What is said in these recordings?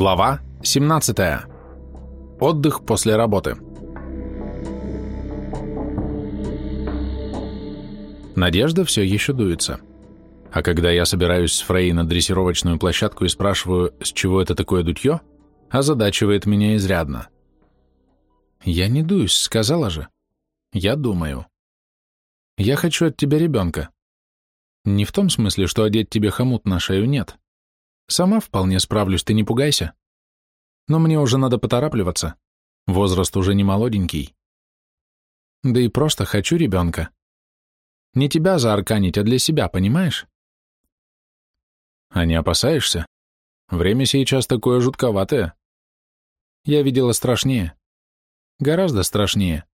Глава 17. Отдых после работы. Надежда все еще дуется. А когда я собираюсь с Фрей на дрессировочную площадку и спрашиваю, с чего это такое дутье, озадачивает меня изрядно. Я не дуюсь, сказала же. Я думаю. Я хочу от тебя ребенка. Не в том смысле, что одеть тебе хомут на шею нет. Сама вполне справлюсь, ты не пугайся. Но мне уже надо поторапливаться. Возраст уже не молоденький. Да и просто хочу ребенка. Не тебя заарканить, а для себя, понимаешь? А не опасаешься? Время сейчас такое жутковатое. Я видела страшнее. Гораздо страшнее.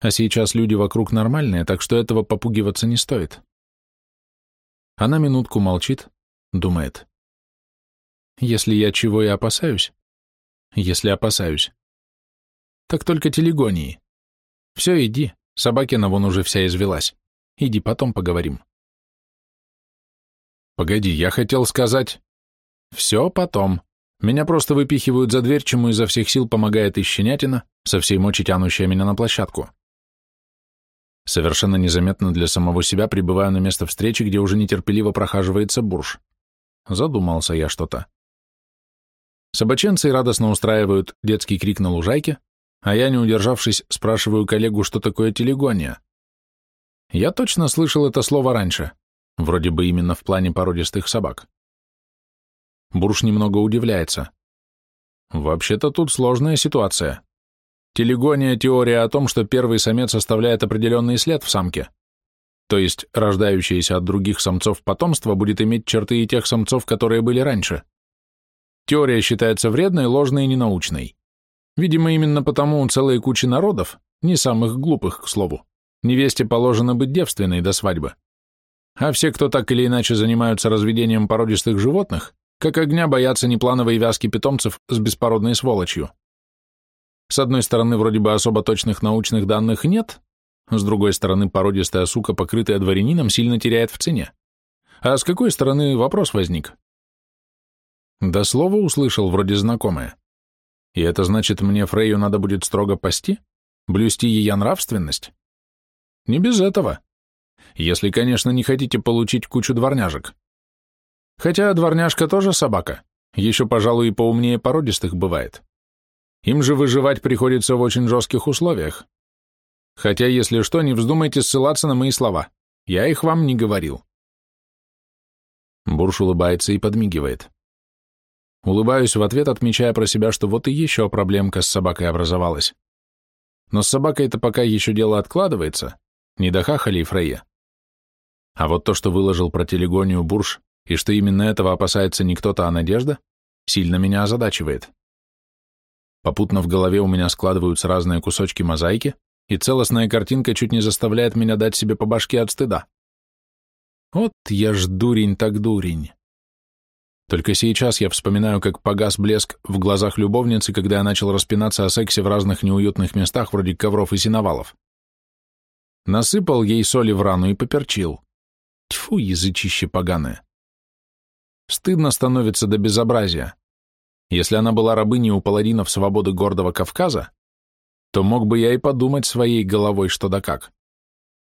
А сейчас люди вокруг нормальные, так что этого попугиваться не стоит. Она минутку молчит, думает. Если я чего и опасаюсь? Если опасаюсь. Так только телегонии. Все, иди, собакина вон уже вся извелась. Иди, потом поговорим. Погоди, я хотел сказать... Все потом. Меня просто выпихивают за дверь, чему изо всех сил помогает и щенятина, со всей мочи тянущая меня на площадку. Совершенно незаметно для самого себя прибываю на место встречи, где уже нетерпеливо прохаживается бурж. Задумался я что-то. Собаченцы радостно устраивают детский крик на лужайке, а я, не удержавшись, спрашиваю коллегу, что такое телегония. Я точно слышал это слово раньше, вроде бы именно в плане породистых собак. Бурш немного удивляется. Вообще-то тут сложная ситуация. Телегония – теория о том, что первый самец оставляет определенный след в самке. То есть рождающееся от других самцов потомство будет иметь черты и тех самцов, которые были раньше. Теория считается вредной, ложной и ненаучной. Видимо, именно потому у целой кучи народов, не самых глупых, к слову, невесте положено быть девственной до свадьбы. А все, кто так или иначе занимаются разведением породистых животных, как огня боятся неплановой вязки питомцев с беспородной сволочью. С одной стороны, вроде бы особо точных научных данных нет, с другой стороны, породистая сука, покрытая дворянином, сильно теряет в цене. А с какой стороны вопрос возник? Да слово услышал, вроде знакомое. И это значит, мне Фрейю надо будет строго пасти? Блюсти ее нравственность? Не без этого. Если, конечно, не хотите получить кучу дворняжек. Хотя дворняжка тоже собака. Еще, пожалуй, и поумнее породистых бывает. Им же выживать приходится в очень жестких условиях. Хотя, если что, не вздумайте ссылаться на мои слова. Я их вам не говорил. Бурш улыбается и подмигивает. Улыбаюсь в ответ, отмечая про себя, что вот и еще проблемка с собакой образовалась. Но с собакой-то пока еще дело откладывается, не до хахали и Фрейя. А вот то, что выложил про телегонию Бурж, и что именно этого опасается не кто-то, а Надежда, сильно меня озадачивает. Попутно в голове у меня складываются разные кусочки мозаики, и целостная картинка чуть не заставляет меня дать себе по башке от стыда. Вот я ж дурень так дурень. Только сейчас я вспоминаю, как погас блеск в глазах любовницы, когда я начал распинаться о сексе в разных неуютных местах, вроде ковров и синовалов. Насыпал ей соли в рану и поперчил. Тьфу, язычище поганое. Стыдно становится до безобразия. Если она была рабыней у паладинов свободы гордого Кавказа, то мог бы я и подумать своей головой что да как.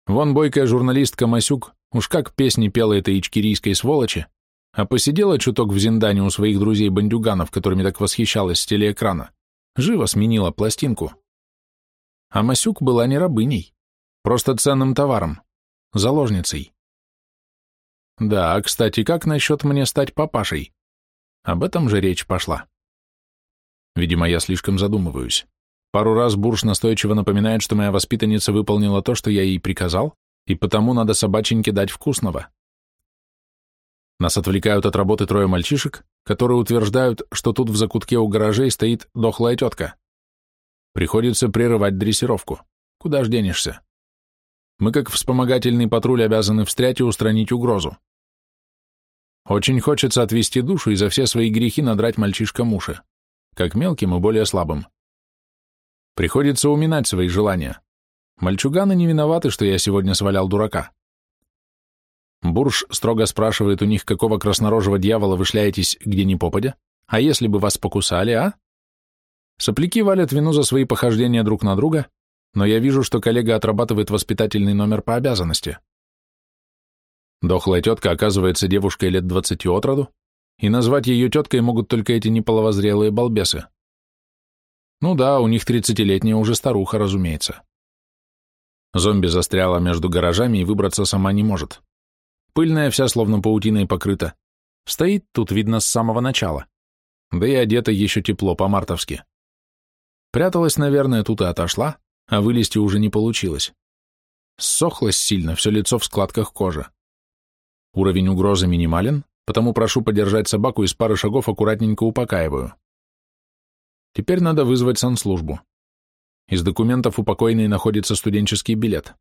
Вон бойкая журналистка Масюк уж как песни пела этой ичкирийской сволочи, а посидела чуток в Зиндане у своих друзей-бандюганов, которыми так восхищалась с телеэкрана, живо сменила пластинку. А Масюк была не рабыней, просто ценным товаром, заложницей. Да, кстати, как насчет мне стать папашей? Об этом же речь пошла. Видимо, я слишком задумываюсь. Пару раз Бурш настойчиво напоминает, что моя воспитанница выполнила то, что я ей приказал, и потому надо собаченьке дать вкусного. Нас отвлекают от работы трое мальчишек, которые утверждают, что тут в закутке у гаражей стоит дохлая тетка. Приходится прерывать дрессировку. Куда ж денешься? Мы, как вспомогательный патруль, обязаны встрять и устранить угрозу. Очень хочется отвести душу и за все свои грехи надрать мальчишкам уши, как мелким и более слабым. Приходится уминать свои желания. Мальчуганы не виноваты, что я сегодня свалял дурака. Бурж строго спрашивает у них, какого краснорожего дьявола вы шляетесь, где ни попадя, А если бы вас покусали, а? Сопляки валят вину за свои похождения друг на друга, но я вижу, что коллега отрабатывает воспитательный номер по обязанности. Дохлая тетка оказывается девушкой лет двадцати от роду, и назвать ее теткой могут только эти неполовозрелые балбесы. Ну да, у них тридцатилетняя уже старуха, разумеется. Зомби застряла между гаражами и выбраться сама не может. Пыльная вся, словно паутиной покрыта. Стоит тут, видно, с самого начала. Да и одета еще тепло, по-мартовски. Пряталась, наверное, тут и отошла, а вылезти уже не получилось. Ссохлась сильно, все лицо в складках кожи. Уровень угрозы минимален, потому прошу подержать собаку и с пары шагов аккуратненько упокаиваю. Теперь надо вызвать санслужбу. Из документов у покойной находится студенческий билет.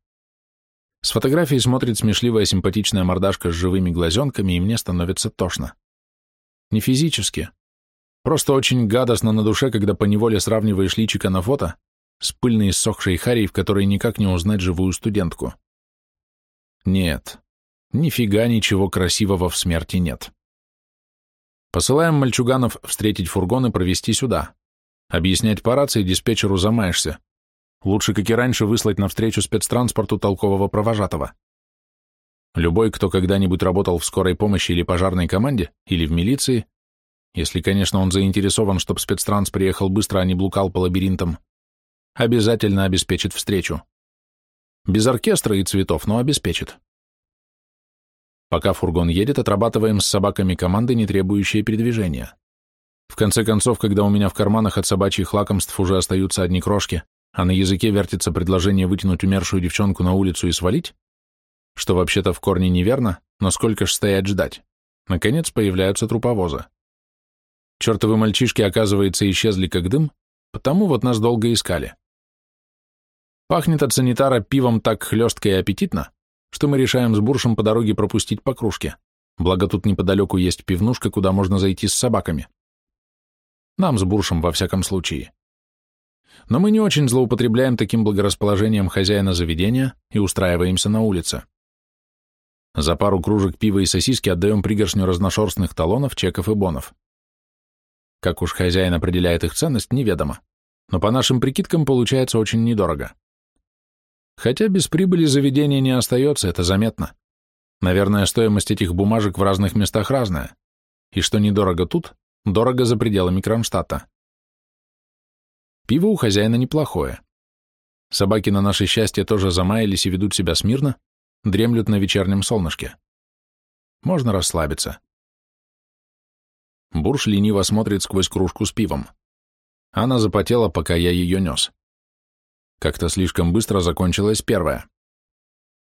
С фотографией смотрит смешливая симпатичная мордашка с живыми глазенками, и мне становится тошно. Не физически. Просто очень гадостно на душе, когда поневоле сравниваешь личика на фото с пыльной иссохшей харей, в которой никак не узнать живую студентку. Нет, Нифига ничего красивого в смерти нет. Посылаем мальчуганов встретить фургон и провести сюда. Объяснять по рации диспетчеру замаешься. Лучше, как и раньше, выслать навстречу спецтранспорту толкового провожатого. Любой, кто когда-нибудь работал в скорой помощи или пожарной команде, или в милиции, если, конечно, он заинтересован, чтобы спецтранс приехал быстро, а не блукал по лабиринтам, обязательно обеспечит встречу. Без оркестра и цветов, но обеспечит. Пока фургон едет, отрабатываем с собаками команды, не требующие передвижения. В конце концов, когда у меня в карманах от собачьих лакомств уже остаются одни крошки, а на языке вертится предложение вытянуть умершую девчонку на улицу и свалить, что вообще-то в корне неверно, но сколько ж стоять ждать, наконец появляются труповозы. Чертовы мальчишки, оказывается, исчезли как дым, потому вот нас долго искали. Пахнет от санитара пивом так хлестко и аппетитно, что мы решаем с Буршем по дороге пропустить по кружке, благо тут неподалеку есть пивнушка, куда можно зайти с собаками. Нам с Буршем во всяком случае. Но мы не очень злоупотребляем таким благорасположением хозяина заведения и устраиваемся на улице. За пару кружек пива и сосиски отдаем пригоршню разношерстных талонов, чеков и бонов. Как уж хозяин определяет их ценность, неведомо, но по нашим прикидкам получается очень недорого. Хотя без прибыли заведение не остается, это заметно. Наверное, стоимость этих бумажек в разных местах разная. И что недорого тут, дорого за пределами Кронштадта. Пиво у хозяина неплохое. Собаки на наше счастье тоже замаялись и ведут себя смирно, дремлют на вечернем солнышке. Можно расслабиться. Бурш лениво смотрит сквозь кружку с пивом. Она запотела, пока я ее нес. Как-то слишком быстро закончилась первая.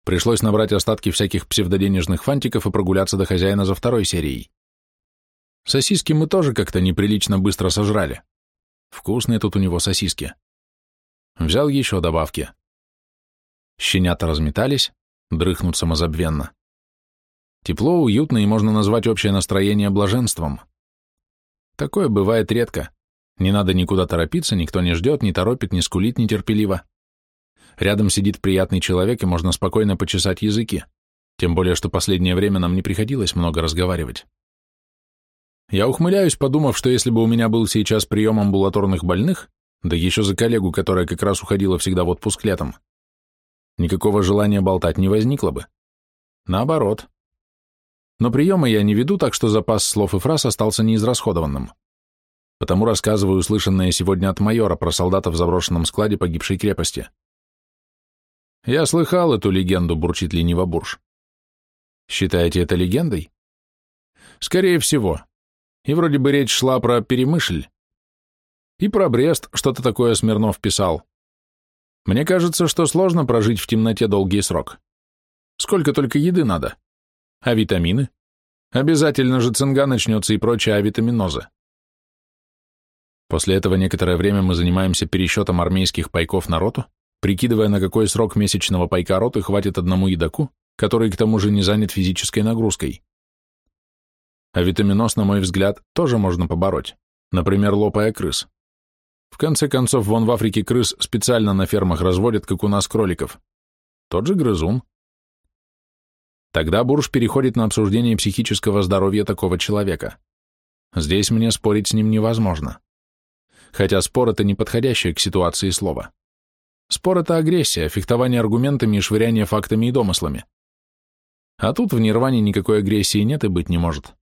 Пришлось набрать остатки всяких псевдоденежных фантиков и прогуляться до хозяина за второй серией. Сосиски мы тоже как-то неприлично быстро сожрали. Вкусные тут у него сосиски. Взял еще добавки. Щенята разметались, дрыхнут самозабвенно. Тепло, уютно и можно назвать общее настроение блаженством. Такое бывает редко. Не надо никуда торопиться, никто не ждет, не торопит, не скулит нетерпеливо. Рядом сидит приятный человек, и можно спокойно почесать языки. Тем более, что последнее время нам не приходилось много разговаривать. Я ухмыляюсь, подумав, что если бы у меня был сейчас прием амбулаторных больных, да еще за коллегу, которая как раз уходила всегда в отпуск летом, никакого желания болтать не возникло бы. Наоборот. Но приемы я не веду, так что запас слов и фраз остался неизрасходованным потому рассказываю услышанное сегодня от майора про солдата в заброшенном складе погибшей крепости. Я слыхал эту легенду, бурчит лениво Бурж. Считаете это легендой? Скорее всего. И вроде бы речь шла про Перемышль. И про Брест что-то такое Смирнов писал. Мне кажется, что сложно прожить в темноте долгий срок. Сколько только еды надо. А витамины? Обязательно же цинга начнется и прочая авитаминоза. После этого некоторое время мы занимаемся пересчетом армейских пайков на роту, прикидывая, на какой срок месячного пайка роты хватит одному едоку, который к тому же не занят физической нагрузкой. А витаминоз, на мой взгляд, тоже можно побороть, например, лопая крыс. В конце концов, вон в Африке крыс специально на фермах разводят, как у нас кроликов. Тот же грызун. Тогда Бурж переходит на обсуждение психического здоровья такого человека. Здесь мне спорить с ним невозможно. Хотя спор — это неподходящее к ситуации слово. Спор — это агрессия, фехтование аргументами и швыряние фактами и домыслами. А тут в нирване никакой агрессии нет и быть не может.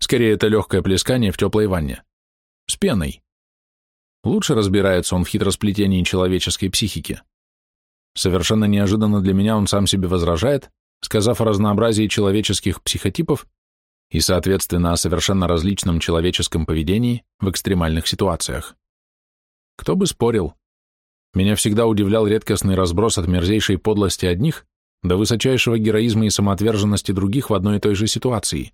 Скорее, это легкое плескание в теплой ванне. С пеной. Лучше разбирается он в хитросплетении человеческой психики. Совершенно неожиданно для меня он сам себе возражает, сказав о разнообразии человеческих психотипов и, соответственно, о совершенно различном человеческом поведении в экстремальных ситуациях. Кто бы спорил. Меня всегда удивлял редкостный разброс от мерзейшей подлости одних до высочайшего героизма и самоотверженности других в одной и той же ситуации,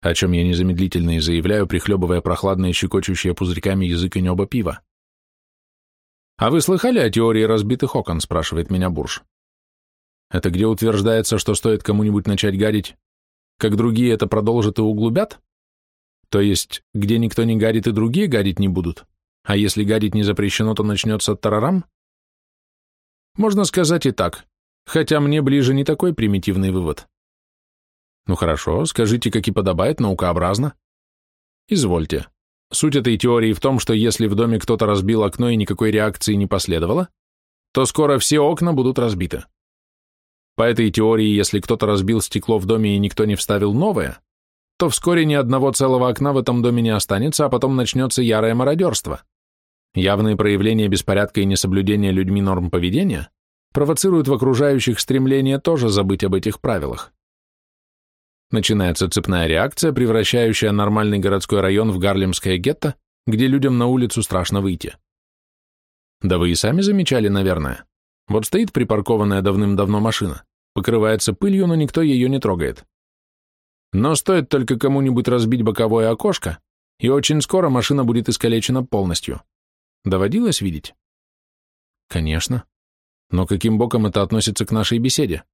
о чем я незамедлительно и заявляю, прихлебывая прохладные щекочущие пузырьками язык и небо пива. «А вы слыхали о теории разбитых окон?» – спрашивает меня Бурж. «Это где утверждается, что стоит кому-нибудь начать гадить, как другие это продолжат и углубят? То есть, где никто не гадит и другие гадить не будут? А если гадить не запрещено, то начнется тарарам? Можно сказать и так, хотя мне ближе не такой примитивный вывод. Ну хорошо, скажите, как и подобает, наукообразно. Извольте. Суть этой теории в том, что если в доме кто-то разбил окно и никакой реакции не последовало, то скоро все окна будут разбиты. По этой теории, если кто-то разбил стекло в доме и никто не вставил новое, то вскоре ни одного целого окна в этом доме не останется, а потом начнется ярое мародерство. Явные проявления беспорядка и несоблюдения людьми норм поведения провоцируют в окружающих стремление тоже забыть об этих правилах. Начинается цепная реакция, превращающая нормальный городской район в гарлемское гетто, где людям на улицу страшно выйти. Да вы и сами замечали, наверное. Вот стоит припаркованная давным-давно машина, покрывается пылью, но никто ее не трогает. Но стоит только кому-нибудь разбить боковое окошко, и очень скоро машина будет искалечена полностью. Доводилось видеть? Конечно. Но каким боком это относится к нашей беседе?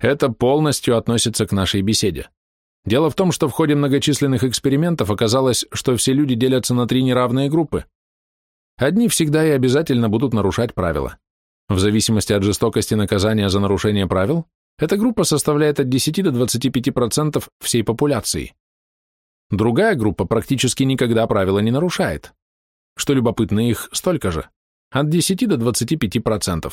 Это полностью относится к нашей беседе. Дело в том, что в ходе многочисленных экспериментов оказалось, что все люди делятся на три неравные группы. Одни всегда и обязательно будут нарушать правила. В зависимости от жестокости наказания за нарушение правил, эта группа составляет от 10 до 25% всей популяции. Другая группа практически никогда правила не нарушает. Что любопытно, их столько же, от 10 до 25%.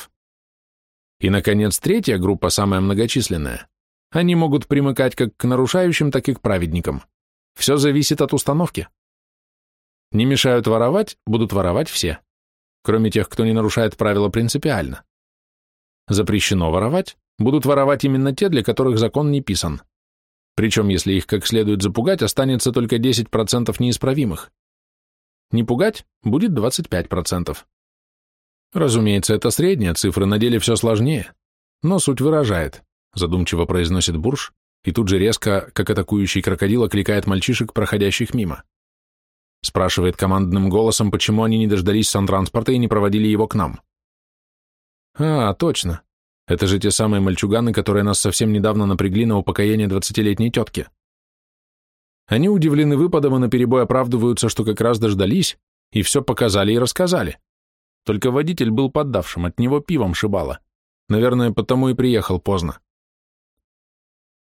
И, наконец, третья группа, самая многочисленная. Они могут примыкать как к нарушающим, так и к праведникам. Все зависит от установки. Не мешают воровать, будут воровать все кроме тех, кто не нарушает правила принципиально. Запрещено воровать, будут воровать именно те, для которых закон не писан. Причем, если их как следует запугать, останется только 10% неисправимых. Не пугать будет 25%. Разумеется, это средняя цифра, на деле все сложнее, но суть выражает, задумчиво произносит Бурж, и тут же резко, как атакующий крокодил, окликает мальчишек, проходящих мимо. Спрашивает командным голосом, почему они не дождались сантранспорта и не проводили его к нам. А, точно. Это же те самые мальчуганы, которые нас совсем недавно напрягли на упокоение двадцатилетней тетки. Они удивлены выпадом и наперебой оправдываются, что как раз дождались, и все показали и рассказали. Только водитель был поддавшим, от него пивом шибало. Наверное, потому и приехал поздно.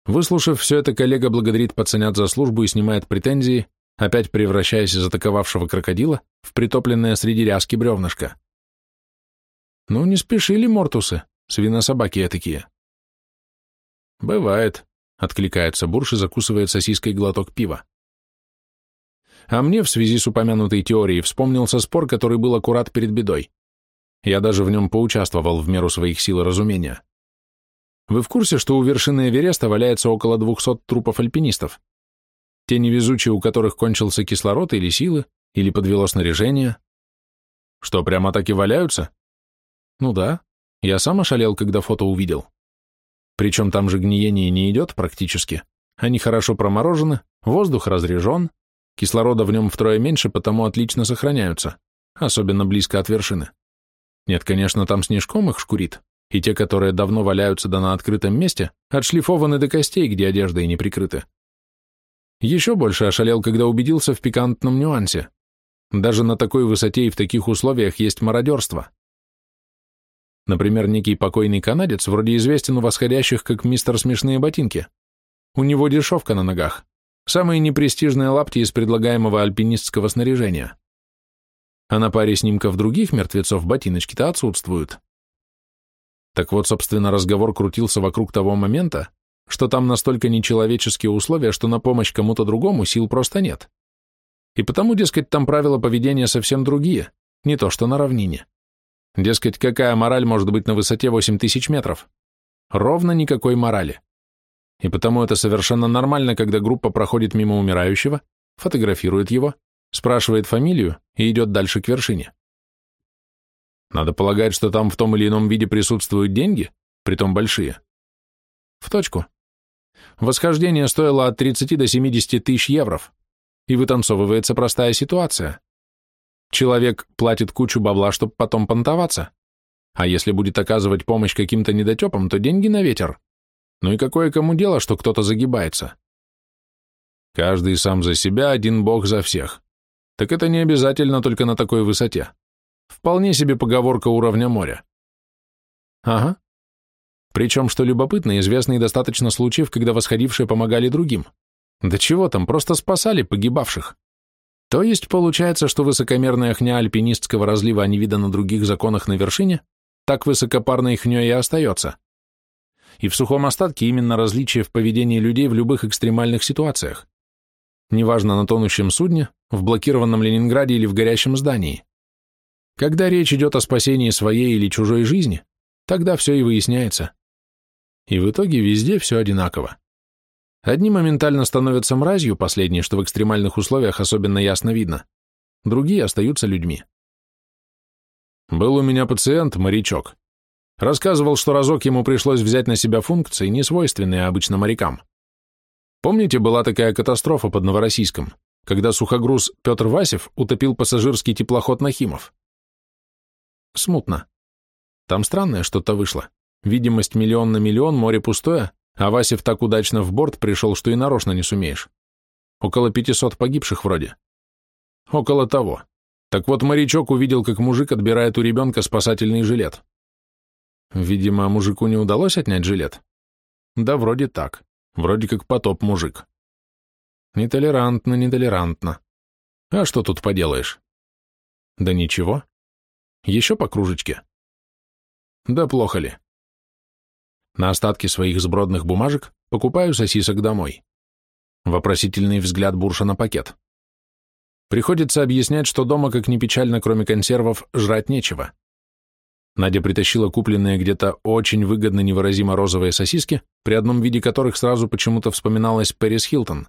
Выслушав все это, коллега благодарит пацанят за службу и снимает претензии, опять превращаясь из атаковавшего крокодила в притопленное среди ряски бревнышко. Ну, не спешили мортусы, свинособаки такие. Бывает, откликается Бурш и закусывает сосиской глоток пива. А мне в связи с упомянутой теорией вспомнился спор, который был аккурат перед бедой. Я даже в нем поучаствовал в меру своих сил и разумения. Вы в курсе, что у вершины Эвереста валяется около 200 трупов альпинистов? Те невезучие, у которых кончился кислород или силы, или подвело снаряжение. Что, прямо так и валяются? Ну да, я сам ошалел, когда фото увидел. Причем там же гниение не идет практически. Они хорошо проморожены, воздух разрежен, кислорода в нем втрое меньше, потому отлично сохраняются, особенно близко от вершины. Нет, конечно, там снежком их шкурит, и те, которые давно валяются да на открытом месте, отшлифованы до костей, где одеждой не прикрыты. Еще больше ошалел, когда убедился в пикантном нюансе. Даже на такой высоте и в таких условиях есть мародерство. Например, некий покойный канадец вроде известен у восходящих как мистер Смешные ботинки. У него дешевка на ногах, Самые непрестижные лапти из предлагаемого альпинистского снаряжения. А на паре снимков других мертвецов ботиночки-то отсутствуют. Так вот, собственно, разговор крутился вокруг того момента, что там настолько нечеловеческие условия, что на помощь кому-то другому сил просто нет. И потому, дескать, там правила поведения совсем другие, не то что на равнине. Дескать, какая мораль может быть на высоте 8000 метров? Ровно никакой морали. И потому это совершенно нормально, когда группа проходит мимо умирающего, фотографирует его, спрашивает фамилию и идет дальше к вершине. Надо полагать, что там в том или ином виде присутствуют деньги, притом большие. В точку. Восхождение стоило от 30 до 70 тысяч евро, и вытанцовывается простая ситуация. Человек платит кучу бабла, чтобы потом понтоваться. А если будет оказывать помощь каким-то недотепам, то деньги на ветер. Ну и какое кому дело, что кто-то загибается? Каждый сам за себя, один бог за всех. Так это не обязательно только на такой высоте. Вполне себе поговорка уровня моря. Ага. Причем, что любопытно, известны и достаточно случаев, когда восходившие помогали другим. Да чего там, просто спасали погибавших. То есть получается, что высокомерная хня альпинистского разлива не вида на других законах на вершине, так высокопарной хней и остается. И в сухом остатке именно различие в поведении людей в любых экстремальных ситуациях. Неважно, на тонущем судне, в блокированном Ленинграде или в горящем здании. Когда речь идет о спасении своей или чужой жизни, тогда все и выясняется. И в итоге везде все одинаково. Одни моментально становятся мразью, последние, что в экстремальных условиях особенно ясно видно. Другие остаются людьми. Был у меня пациент, морячок. Рассказывал, что разок ему пришлось взять на себя функции, не свойственные обычно морякам. Помните, была такая катастрофа под Новороссийском, когда сухогруз Петр Васев утопил пассажирский теплоход Нахимов? Смутно. Там странное что-то вышло. Видимость миллион на миллион, море пустое, а Васев так удачно в борт пришел, что и нарочно не сумеешь. Около 500 погибших вроде. Около того. Так вот, морячок увидел, как мужик отбирает у ребенка спасательный жилет. Видимо, мужику не удалось отнять жилет. Да вроде так. Вроде как потоп мужик. Нетолерантно, нетолерантно. А что тут поделаешь? Да ничего. Еще по кружечке? Да плохо ли? На остатки своих сбродных бумажек покупаю сосисок домой. Вопросительный взгляд Бурша на пакет. Приходится объяснять, что дома, как ни печально, кроме консервов, жрать нечего. Надя притащила купленные где-то очень выгодно невыразимо розовые сосиски, при одном виде которых сразу почему-то вспоминалась Пэрис Хилтон.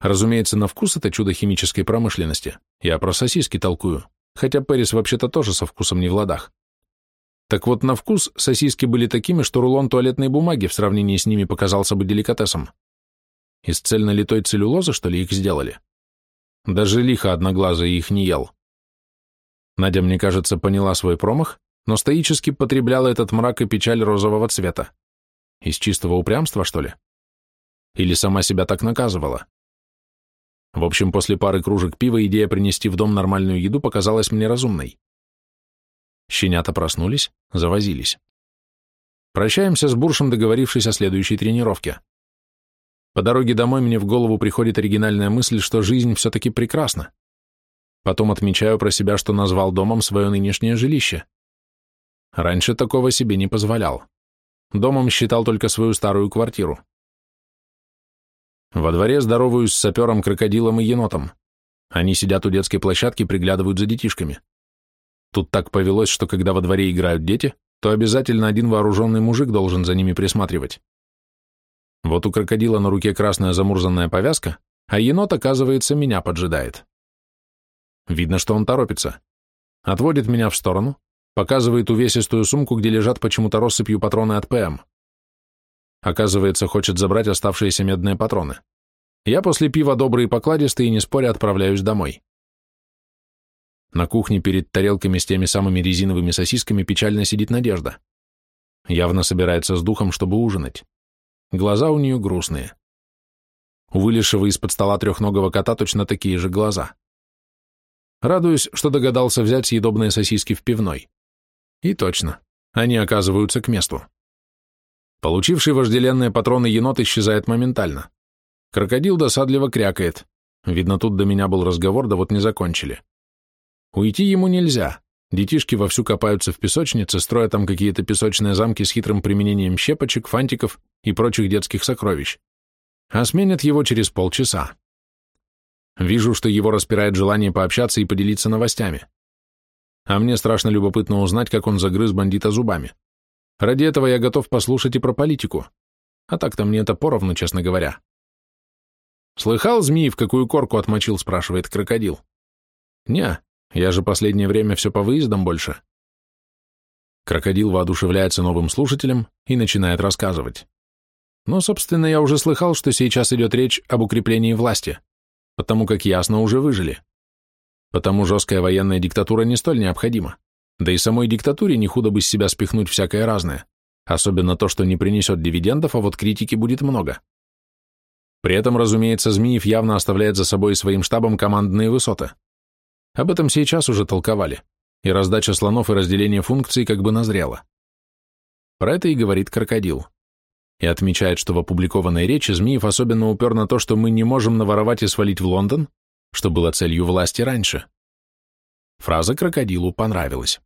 Разумеется, на вкус это чудо химической промышленности. Я про сосиски толкую хотя Пэрис вообще-то тоже со вкусом не в ладах. Так вот, на вкус сосиски были такими, что рулон туалетной бумаги в сравнении с ними показался бы деликатесом. Из цельнолитой целлюлозы, что ли, их сделали? Даже лихо одноглазый их не ел. Надя, мне кажется, поняла свой промах, но стоически потребляла этот мрак и печаль розового цвета. Из чистого упрямства, что ли? Или сама себя так наказывала? В общем, после пары кружек пива идея принести в дом нормальную еду показалась мне разумной. Щенята проснулись, завозились. Прощаемся с Буршем, договорившись о следующей тренировке. По дороге домой мне в голову приходит оригинальная мысль, что жизнь все-таки прекрасна. Потом отмечаю про себя, что назвал домом свое нынешнее жилище. Раньше такого себе не позволял. Домом считал только свою старую квартиру. Во дворе здороваюсь с сапером, крокодилом и енотом. Они сидят у детской площадки, приглядывают за детишками. Тут так повелось, что когда во дворе играют дети, то обязательно один вооруженный мужик должен за ними присматривать. Вот у крокодила на руке красная замурзанная повязка, а енот, оказывается, меня поджидает. Видно, что он торопится. Отводит меня в сторону, показывает увесистую сумку, где лежат почему-то россыпью патроны от ПМ. Оказывается, хочет забрать оставшиеся медные патроны. Я после пива добрый и покладистый и не споря отправляюсь домой. На кухне перед тарелками с теми самыми резиновыми сосисками печально сидит Надежда. Явно собирается с духом, чтобы ужинать. Глаза у нее грустные. У вылезшего из-под стола трехногого кота точно такие же глаза. Радуюсь, что догадался взять съедобные сосиски в пивной. И точно, они оказываются к месту. Получивший вожделенные патроны енот исчезает моментально. Крокодил досадливо крякает. Видно, тут до меня был разговор, да вот не закончили. Уйти ему нельзя. Детишки вовсю копаются в песочнице, строя там какие-то песочные замки с хитрым применением щепочек, фантиков и прочих детских сокровищ. А сменят его через полчаса. Вижу, что его распирает желание пообщаться и поделиться новостями. А мне страшно любопытно узнать, как он загрыз бандита зубами. Ради этого я готов послушать и про политику. А так-то мне это поровну, честно говоря. «Слыхал, змеи, в какую корку отмочил?» — спрашивает крокодил. «Не, я же последнее время все по выездам больше». Крокодил воодушевляется новым слушателем и начинает рассказывать. Но, собственно, я уже слыхал, что сейчас идет речь об укреплении власти, потому как ясно уже выжили. Потому жесткая военная диктатура не столь необходима. Да и самой диктатуре не худо бы с себя спихнуть всякое разное, особенно то, что не принесет дивидендов, а вот критики будет много. При этом, разумеется, Змеев явно оставляет за собой своим штабом командные высоты. Об этом сейчас уже толковали, и раздача слонов и разделение функций как бы назрела. Про это и говорит крокодил. И отмечает, что в опубликованной речи Змеев особенно упер на то, что мы не можем наворовать и свалить в Лондон, что было целью власти раньше. Фраза крокодилу понравилась.